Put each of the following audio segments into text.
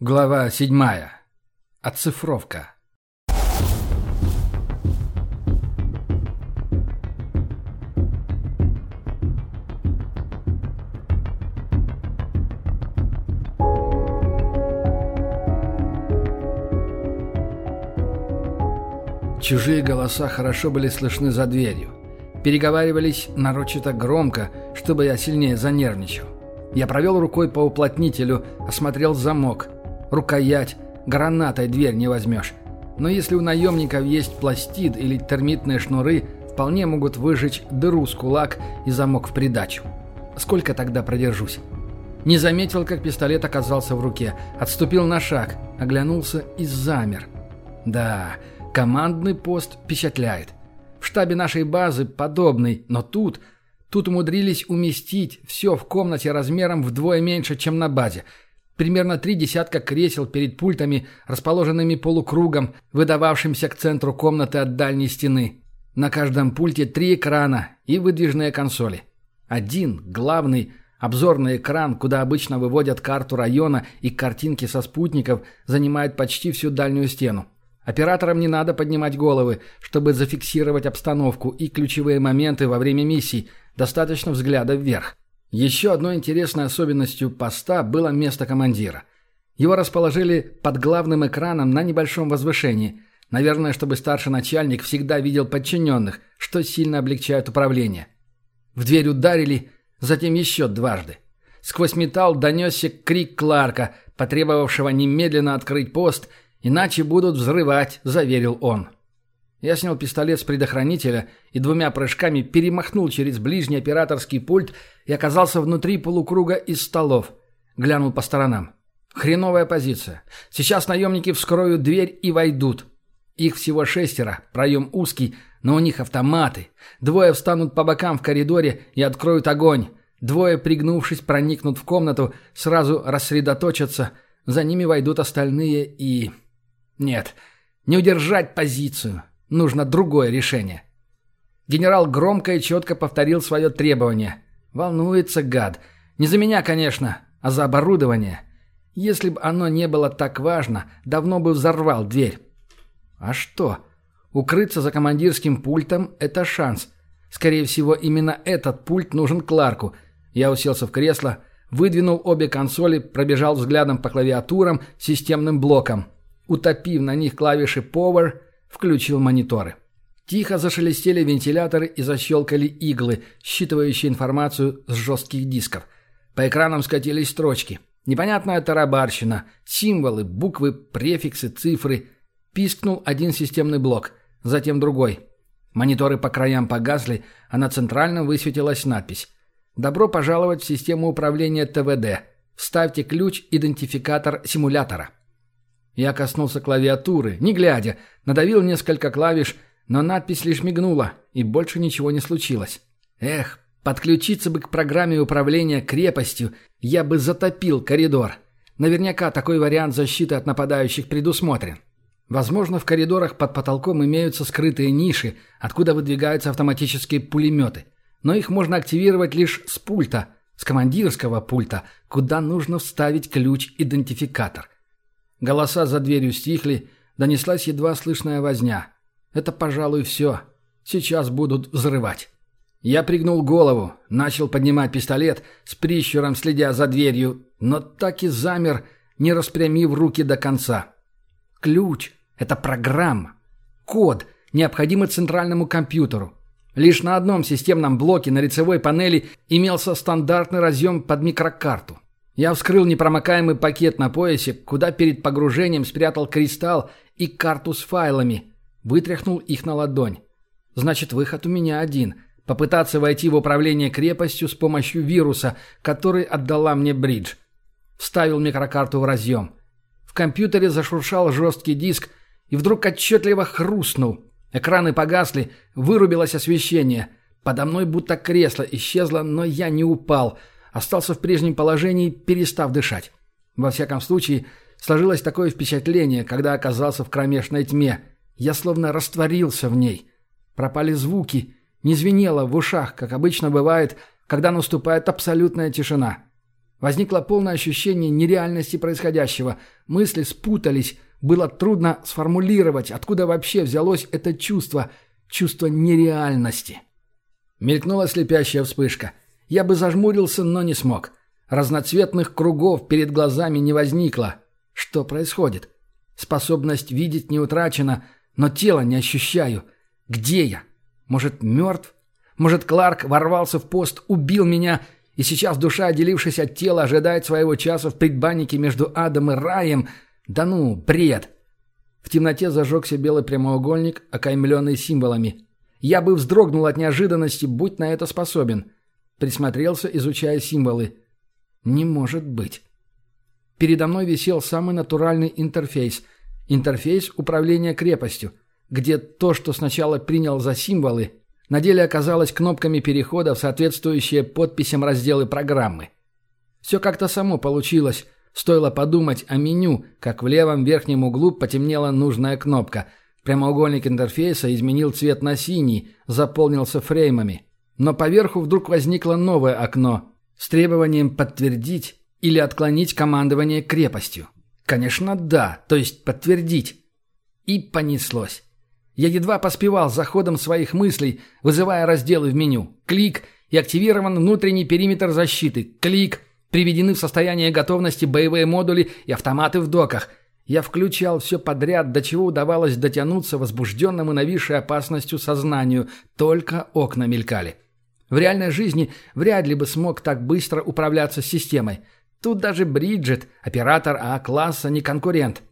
Глава седьмая. Оцифровка. Чужие голоса хорошо были слышны за дверью. Переговаривались нарочито громко, чтобы я сильнее занервничал. Я провел рукой по уплотнителю, осмотрел замок. Рукоять, гранатой дверь не возьмешь. Но если у наемников есть пластид или термитные шнуры, вполне могут выжечь дыру с кулак и замок в придачу. Сколько тогда продержусь? Не заметил, как пистолет оказался в руке. Отступил на шаг, оглянулся и замер. Да, командный пост впечатляет. В штабе нашей базы подобный, но тут... Тут умудрились уместить все в комнате размером вдвое меньше, чем на базе. Примерно три десятка кресел перед пультами, расположенными полукругом, выдававшимся к центру комнаты от дальней стены. На каждом пульте три экрана и выдвижные консоли. Один, главный, обзорный экран, куда обычно выводят карту района и картинки со спутников, занимает почти всю дальнюю стену. Операторам не надо поднимать головы, чтобы зафиксировать обстановку и ключевые моменты во время миссий, достаточно взгляда вверх. Еще одной интересной особенностью поста было место командира. Его расположили под главным экраном на небольшом возвышении, наверное, чтобы старший начальник всегда видел подчиненных, что сильно облегчает управление. В дверь ударили, затем еще дважды. Сквозь металл донесся крик Кларка, потребовавшего немедленно открыть пост – «Иначе будут взрывать», — заверил он. Я снял пистолет с предохранителя и двумя прыжками перемахнул через ближний операторский пульт и оказался внутри полукруга из столов. Глянул по сторонам. Хреновая позиция. Сейчас наемники вскроют дверь и войдут. Их всего шестеро, проем узкий, но у них автоматы. Двое встанут по бокам в коридоре и откроют огонь. Двое, пригнувшись, проникнут в комнату, сразу рассредоточатся. За ними войдут остальные и... Нет, не удержать позицию. Нужно другое решение. Генерал громко и четко повторил свое требование. Волнуется гад. Не за меня, конечно, а за оборудование. Если бы оно не было так важно, давно бы взорвал дверь. А что? Укрыться за командирским пультом – это шанс. Скорее всего, именно этот пульт нужен Кларку. Я уселся в кресло, выдвинул обе консоли, пробежал взглядом по клавиатурам, системным блокам – утопив на них клавиши Power, включил мониторы. Тихо зашелестели вентиляторы и защелкали иглы, считывающие информацию с жестких дисков. По экранам скатились строчки. Непонятная тарабарщина, символы, буквы, префиксы, цифры. Пискнул один системный блок, затем другой. Мониторы по краям погасли, а на центральном высветилась надпись. «Добро пожаловать в систему управления ТВД. Вставьте ключ-идентификатор симулятора». Я коснулся клавиатуры, не глядя, надавил несколько клавиш, но надпись лишь мигнула, и больше ничего не случилось. Эх, подключиться бы к программе управления крепостью, я бы затопил коридор. Наверняка такой вариант защиты от нападающих предусмотрен. Возможно, в коридорах под потолком имеются скрытые ниши, откуда выдвигаются автоматические пулеметы. Но их можно активировать лишь с пульта, с командирского пульта, куда нужно вставить ключ-идентификатор – Голоса за дверью стихли, донеслась едва слышная возня. Это, пожалуй, все. Сейчас будут взрывать. Я пригнул голову, начал поднимать пистолет, с прищуром следя за дверью, но так и замер, не распрямив руки до конца. Ключ — это программа. Код, необходимый центральному компьютеру. Лишь на одном системном блоке на лицевой панели имелся стандартный разъем под микрокарту. Я вскрыл непромокаемый пакет на поясе, куда перед погружением спрятал кристалл и карту с файлами. Вытряхнул их на ладонь. Значит, выход у меня один. Попытаться войти в управление крепостью с помощью вируса, который отдала мне бридж. Вставил микрокарту в разъем. В компьютере зашуршал жесткий диск и вдруг отчетливо хрустнул. Экраны погасли, вырубилось освещение. Подо мной будто кресло исчезло, но я не упал — остался в прежнем положении, перестав дышать. Во всяком случае, сложилось такое впечатление, когда оказался в кромешной тьме. Я словно растворился в ней. Пропали звуки, не звенело в ушах, как обычно бывает, когда наступает абсолютная тишина. Возникло полное ощущение нереальности происходящего. Мысли спутались. Было трудно сформулировать, откуда вообще взялось это чувство. Чувство нереальности. Мелькнула слепящая вспышка. Я бы зажмурился, но не смог. Разноцветных кругов перед глазами не возникло. Что происходит? Способность видеть не утрачена, но тело не ощущаю. Где я? Может, мертв? Может, Кларк ворвался в пост, убил меня, и сейчас душа, отделившись от тела, ожидает своего часа в предбаннике между адом и раем? Да ну, бред! В темноте зажегся белый прямоугольник, окаймленный символами. Я бы вздрогнул от неожиданности, будь на это способен. Присмотрелся, изучая символы. Не может быть. Передо мной висел самый натуральный интерфейс. Интерфейс управления крепостью, где то, что сначала принял за символы, на деле оказалось кнопками перехода в соответствующие подписям разделы программы. Все как-то само получилось. Стоило подумать о меню, как в левом верхнем углу потемнела нужная кнопка. Прямоугольник интерфейса изменил цвет на синий, заполнился фреймами. Но поверху вдруг возникло новое окно с требованием подтвердить или отклонить командование крепостью. Конечно, да, то есть подтвердить. И понеслось. Я едва поспевал за ходом своих мыслей, вызывая разделы в меню. Клик, и активирован внутренний периметр защиты. Клик, приведены в состояние готовности боевые модули и автоматы в доках. Я включал все подряд, до чего удавалось дотянуться возбужденному нависшей опасностью сознанию. Только окна мелькали. В реальной жизни вряд ли бы смог так быстро управляться с системой. Тут даже Бриджит, оператор А-класса, не конкурент.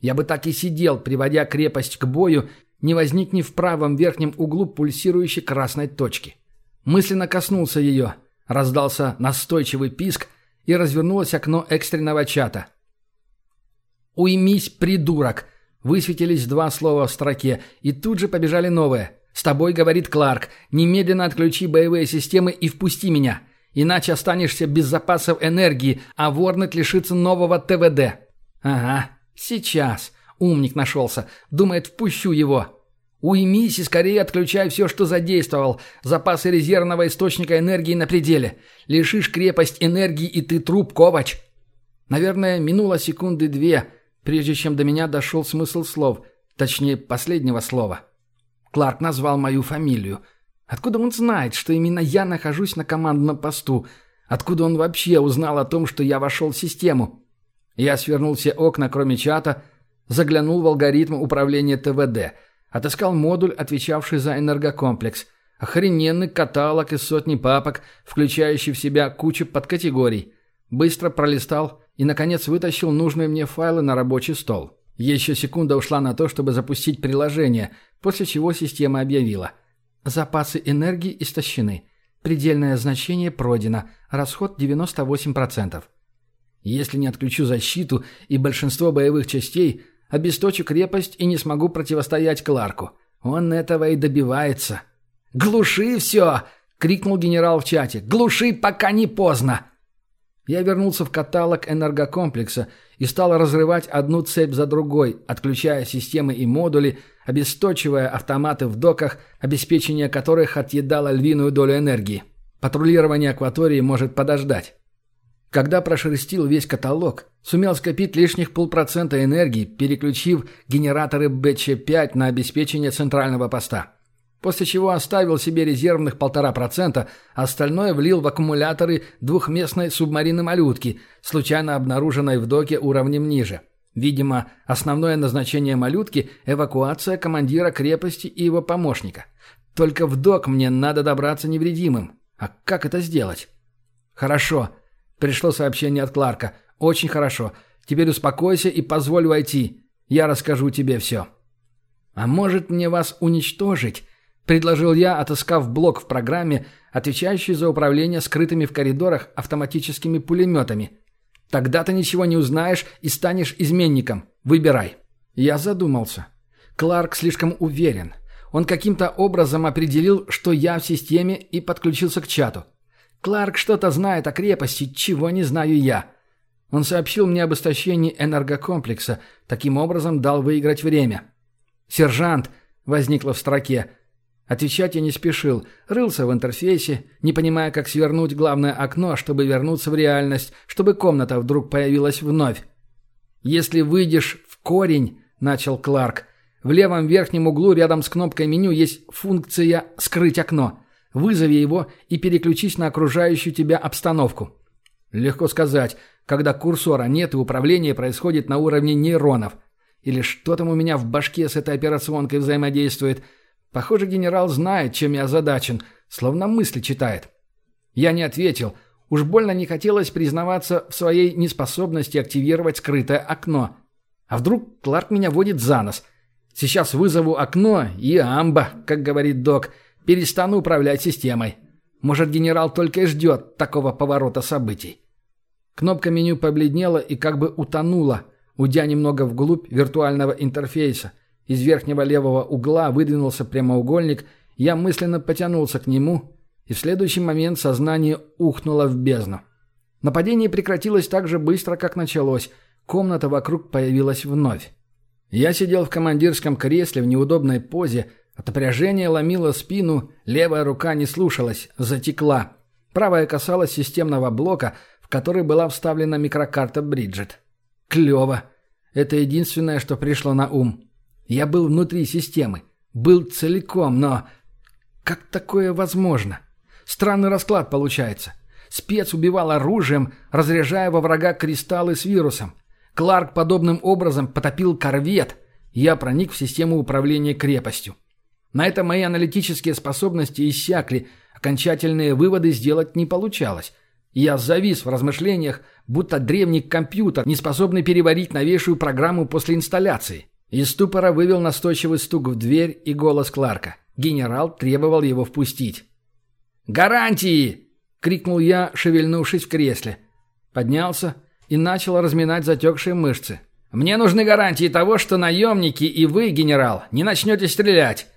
Я бы так и сидел, приводя крепость к бою, не возникнет в правом верхнем углу пульсирующей красной точки. Мысленно коснулся ее, раздался настойчивый писк и развернулось окно экстренного чата. «Уймись, придурок!» Высветились два слова в строке, и тут же побежали новые. «С тобой, — говорит Кларк, — немедленно отключи боевые системы и впусти меня, иначе останешься без запасов энергии, а Ворнет лишится нового ТВД». «Ага, сейчас. Умник нашелся. Думает, впущу его. Уймись и скорее отключай все, что задействовал. Запасы резервного источника энергии на пределе. Лишишь крепость энергии, и ты труп, Ковач. Наверное, минуло секунды две, прежде чем до меня дошел смысл слов. Точнее, последнего слова. Кларк назвал мою фамилию. Откуда он знает, что именно я нахожусь на командном посту? Откуда он вообще узнал о том, что я вошел в систему? Я свернул все окна, кроме чата, Заглянул в алгоритм управления ТВД. Отыскал модуль, отвечавший за энергокомплекс. Охрененный каталог из сотни папок, включающий в себя кучу подкатегорий. Быстро пролистал и, наконец, вытащил нужные мне файлы на рабочий стол. Еще секунда ушла на то, чтобы запустить приложение, после чего система объявила. Запасы энергии истощены. Предельное значение пройдено. Расход 98%. Если не отключу защиту и большинство боевых частей, Обесточу крепость и не смогу противостоять Кларку. Он этого и добивается. «Глуши все!» — крикнул генерал в чате. «Глуши, пока не поздно!» Я вернулся в каталог энергокомплекса и стал разрывать одну цепь за другой, отключая системы и модули, обесточивая автоматы в доках, обеспечение которых отъедало львиную долю энергии. Патрулирование акватории может подождать. Когда прошерстил весь каталог, сумел скопить лишних полпроцента энергии, переключив генераторы БЧ-5 на обеспечение центрального поста. После чего оставил себе резервных полтора процента, а остальное влил в аккумуляторы двухместной субмарины «Малютки», случайно обнаруженной в доке уровнем ниже. Видимо, основное назначение «Малютки» — эвакуация командира крепости и его помощника. Только в док мне надо добраться невредимым. А как это сделать? Хорошо. Пришло сообщение от Кларка. «Очень хорошо. Теперь успокойся и позволь войти. Я расскажу тебе все». «А может мне вас уничтожить?» – предложил я, отыскав блок в программе, отвечающий за управление скрытыми в коридорах автоматическими пулеметами. «Тогда ты ничего не узнаешь и станешь изменником. Выбирай». Я задумался. Кларк слишком уверен. Он каким-то образом определил, что я в системе и подключился к чату. Кларк что-то знает о крепости, чего не знаю я. Он сообщил мне об истощении энергокомплекса, таким образом дал выиграть время. «Сержант!» — возникло в строке. Отвечать я не спешил, рылся в интерфейсе, не понимая, как свернуть главное окно, чтобы вернуться в реальность, чтобы комната вдруг появилась вновь. «Если выйдешь в корень», — начал Кларк, — «в левом верхнем углу рядом с кнопкой меню есть функция «Скрыть окно». Вызови его и переключись на окружающую тебя обстановку». Легко сказать, когда курсора нет и управление происходит на уровне нейронов. Или что там у меня в башке с этой операционкой взаимодействует — Похоже, генерал знает, чем я озадачен, словно мысли читает. Я не ответил. Уж больно не хотелось признаваться в своей неспособности активировать скрытое окно. А вдруг Кларк меня водит за нос? Сейчас вызову окно и амба, как говорит док, перестану управлять системой. Может, генерал только и ждет такого поворота событий. Кнопка меню побледнела и как бы утонула, уйдя немного вглубь виртуального интерфейса – из верхнего левого угла выдвинулся прямоугольник, я мысленно потянулся к нему, и в следующий момент сознание ухнуло в бездну. Нападение прекратилось так же быстро, как началось. Комната вокруг появилась вновь. Я сидел в командирском кресле в неудобной позе, от напряжения ломило спину, левая рука не слушалась, затекла. Правая касалась системного блока, в который была вставлена микрокарта Бриджит. Клево. Это единственное, что пришло на ум. Я был внутри системы. Был целиком, но... Как такое возможно? Странный расклад получается. Спец убивал оружием, разряжая во врага кристаллы с вирусом. Кларк подобным образом потопил корвет. Я проник в систему управления крепостью. На этом мои аналитические способности иссякли, окончательные выводы сделать не получалось. Я завис в размышлениях, будто древний компьютер, не способный переварить новейшую программу после инсталляции. Из ступора вывел настойчивый стук в дверь и голос Кларка. Генерал требовал его впустить. «Гарантии!» — крикнул я, шевельнувшись в кресле. Поднялся и начал разминать затекшие мышцы. «Мне нужны гарантии того, что наемники и вы, генерал, не начнете стрелять!»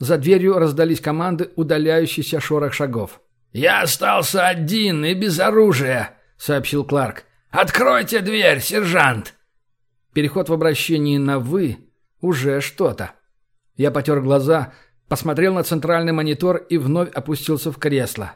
За дверью раздались команды, удаляющийся шорох шагов. «Я остался один и без оружия», — сообщил Кларк. «Откройте дверь, сержант!» Переход в обращении на «вы» уже что-то. Я потер глаза, посмотрел на центральный монитор и вновь опустился в кресло.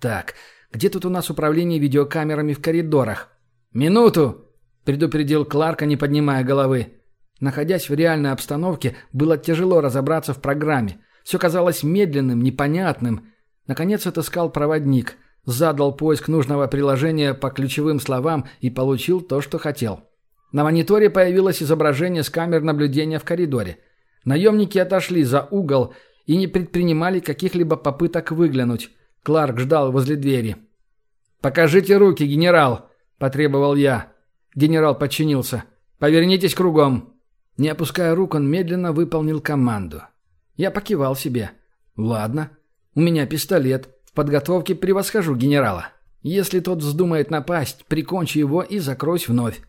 Так, где тут у нас управление видеокамерами в коридорах? «Минуту!» – предупредил Кларка, не поднимая головы. Находясь в реальной обстановке, было тяжело разобраться в программе. Все казалось медленным, непонятным. Наконец отыскал проводник, задал поиск нужного приложения по ключевым словам и получил то, что хотел. На мониторе появилось изображение с камер наблюдения в коридоре. Наемники отошли за угол и не предпринимали каких-либо попыток выглянуть. Кларк ждал возле двери. «Покажите руки, генерал!» – потребовал я. Генерал подчинился. «Повернитесь кругом!» Не опуская рук, он медленно выполнил команду. Я покивал себе. «Ладно. У меня пистолет. В подготовке превосхожу генерала. Если тот вздумает напасть, прикончи его и закройся вновь.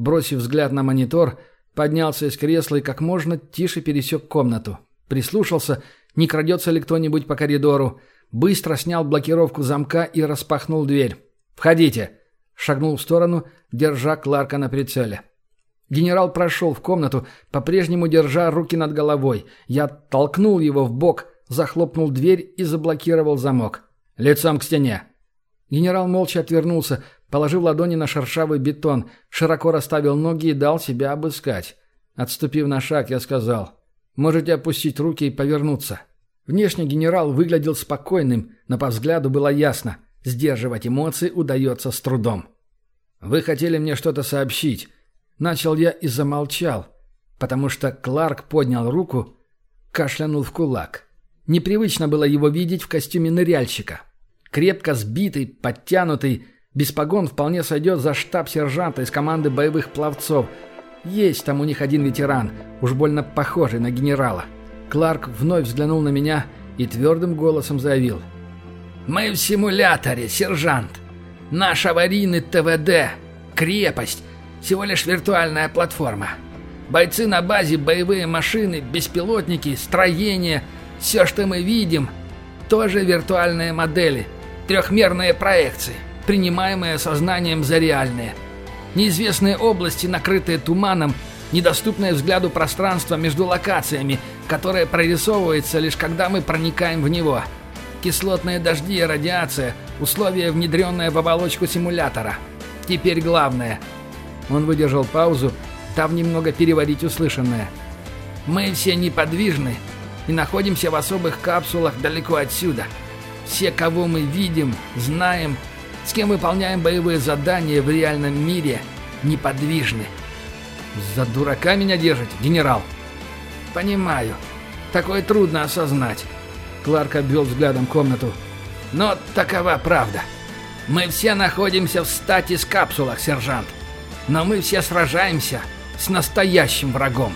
Бросив взгляд на монитор, поднялся из кресла и как можно тише пересек комнату. Прислушался, не крадется ли кто-нибудь по коридору. Быстро снял блокировку замка и распахнул дверь. «Входите!» Шагнул в сторону, держа Кларка на прицеле. Генерал прошел в комнату, по-прежнему держа руки над головой. Я толкнул его в бок, захлопнул дверь и заблокировал замок. «Лицом к стене!» Генерал молча отвернулся, Положив ладони на шершавый бетон, широко расставил ноги и дал себя обыскать. Отступив на шаг, я сказал, «Можете опустить руки и повернуться». Внешне генерал выглядел спокойным, но по взгляду было ясно, сдерживать эмоции удается с трудом. «Вы хотели мне что-то сообщить?» Начал я и замолчал, потому что Кларк поднял руку, кашлянул в кулак. Непривычно было его видеть в костюме ныряльщика. Крепко сбитый, подтянутый, без погон вполне сойдет за штаб-сержанта из команды боевых пловцов. Есть там у них один ветеран, уж больно похожий на генерала. Кларк вновь взглянул на меня и твердым голосом заявил. «Мы в симуляторе, сержант. Наш аварийный ТВД. Крепость. Всего лишь виртуальная платформа. Бойцы на базе, боевые машины, беспилотники, строения. Все, что мы видим, тоже виртуальные модели. Трехмерные проекции принимаемые сознанием за реальные. Неизвестные области, накрытые туманом, недоступное взгляду пространство между локациями, которое прорисовывается лишь когда мы проникаем в него. Кислотные дожди и радиация – условия, внедренные в оболочку симулятора. Теперь главное. Он выдержал паузу, дав немного переварить услышанное. Мы все неподвижны и находимся в особых капсулах далеко отсюда. Все, кого мы видим, знаем, с кем выполняем боевые задания в реальном мире, неподвижны. За дурака меня держите, генерал? Понимаю. Такое трудно осознать. Кларк обвел взглядом комнату. Но такова правда. Мы все находимся в статис-капсулах, сержант. Но мы все сражаемся с настоящим врагом.